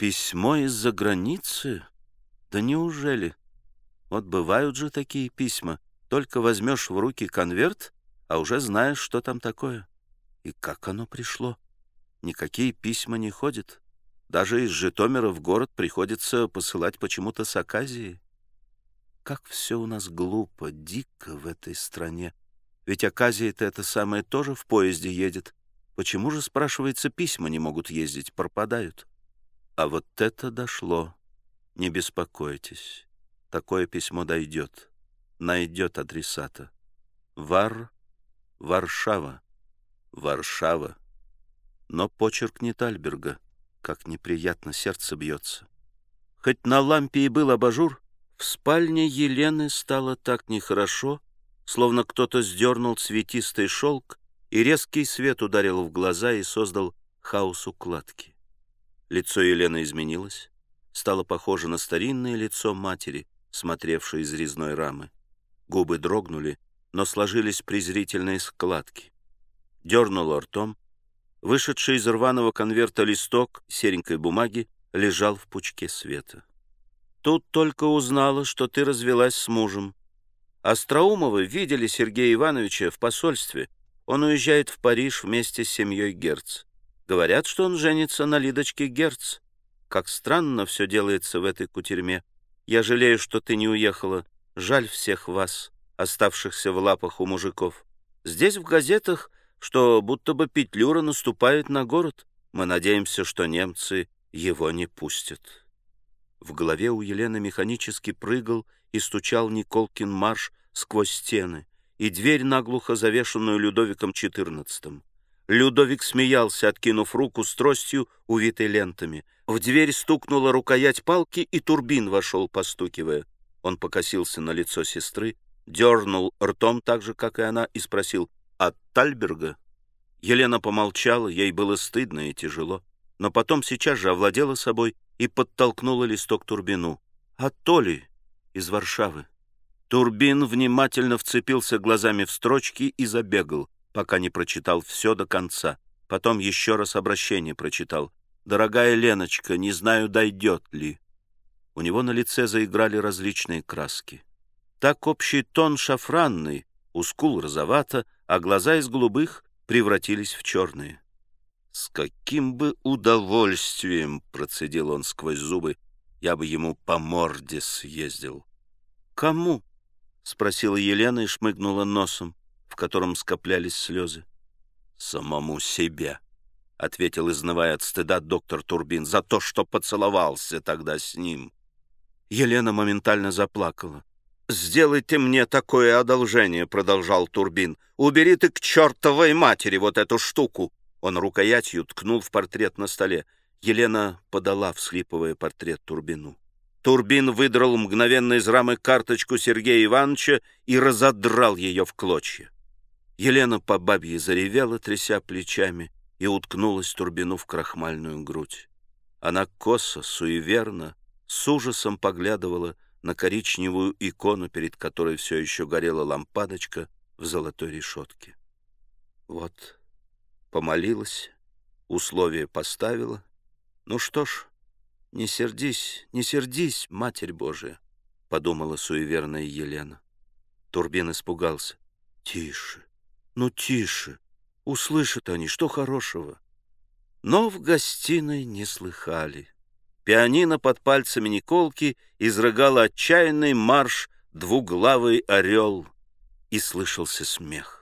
Письмо из-за границы? Да неужели? Вот бывают же такие письма. Только возьмешь в руки конверт, а уже знаешь, что там такое. И как оно пришло? Никакие письма не ходят. Даже из Житомира в город приходится посылать почему-то с Аказии. Как все у нас глупо, дико в этой стране. Ведь Аказия-то это самое тоже в поезде едет. Почему же, спрашивается, письма не могут ездить, пропадают? А вот это дошло. Не беспокойтесь. Такое письмо дойдет. Найдет адресата. Вар, Варшава, Варшава. Но почерк не Тальберга. Как неприятно сердце бьется. Хоть на лампе и был абажур, в спальне Елены стало так нехорошо, словно кто-то сдернул цветистый шелк, и резкий свет ударил в глаза и создал хаос укладки. Лицо Елены изменилось, стало похоже на старинное лицо матери, смотревшей из резной рамы. Губы дрогнули, но сложились презрительные складки. Дернула ртом. Вышедший из рваного конверта листок серенькой бумаги лежал в пучке света. Тут только узнала, что ты развелась с мужем. Остроумовы видели Сергея Ивановича в посольстве. Он уезжает в Париж вместе с семьей Герц. Говорят, что он женится на Лидочке Герц. Как странно все делается в этой кутерьме. Я жалею, что ты не уехала. Жаль всех вас, оставшихся в лапах у мужиков. Здесь в газетах, что будто бы Петлюра наступает на город. Мы надеемся, что немцы его не пустят. В голове у Елены механически прыгал и стучал Николкин марш сквозь стены и дверь, наглухо завешенную Людовиком XIV. Людовик смеялся, откинув руку с тростью, увитой лентами. В дверь стукнула рукоять палки, и Турбин вошел, постукивая. Он покосился на лицо сестры, дернул ртом так же, как и она, и спросил «От Тальберга?» Елена помолчала, ей было стыдно и тяжело, но потом сейчас же овладела собой и подтолкнула листок Турбину. «От Толи из Варшавы». Турбин внимательно вцепился глазами в строчки и забегал пока не прочитал все до конца. Потом еще раз обращение прочитал. «Дорогая Леночка, не знаю, дойдет ли». У него на лице заиграли различные краски. Так общий тон шафранный, у скул розовато, а глаза из голубых превратились в черные. «С каким бы удовольствием!» — процедил он сквозь зубы. «Я бы ему по морде съездил». «Кому?» — спросила Елена и шмыгнула носом котором скоплялись слезы. «Самому себе», — ответил, изнывая от стыда доктор Турбин, «за то, что поцеловался тогда с ним». Елена моментально заплакала. «Сделайте мне такое одолжение», — продолжал Турбин. «Убери ты к чертовой матери вот эту штуку!» Он рукоятью ткнул в портрет на столе. Елена подала, всхлипывая портрет Турбину. Турбин выдрал мгновенно из рамы карточку Сергея Ивановича и разодрал ее в клочья. Елена по бабье заревела, тряся плечами, и уткнулась Турбину в крахмальную грудь. Она косо, суеверно, с ужасом поглядывала на коричневую икону, перед которой все еще горела лампадочка в золотой решетке. Вот, помолилась, условие поставила. Ну что ж, не сердись, не сердись, Матерь Божия, — подумала суеверная Елена. Турбин испугался. Тише, ну, тише. Услышат они, что хорошего. Но в гостиной не слыхали. Пианино под пальцами Николки изрыгало отчаянный марш «Двуглавый орел», и слышался смех.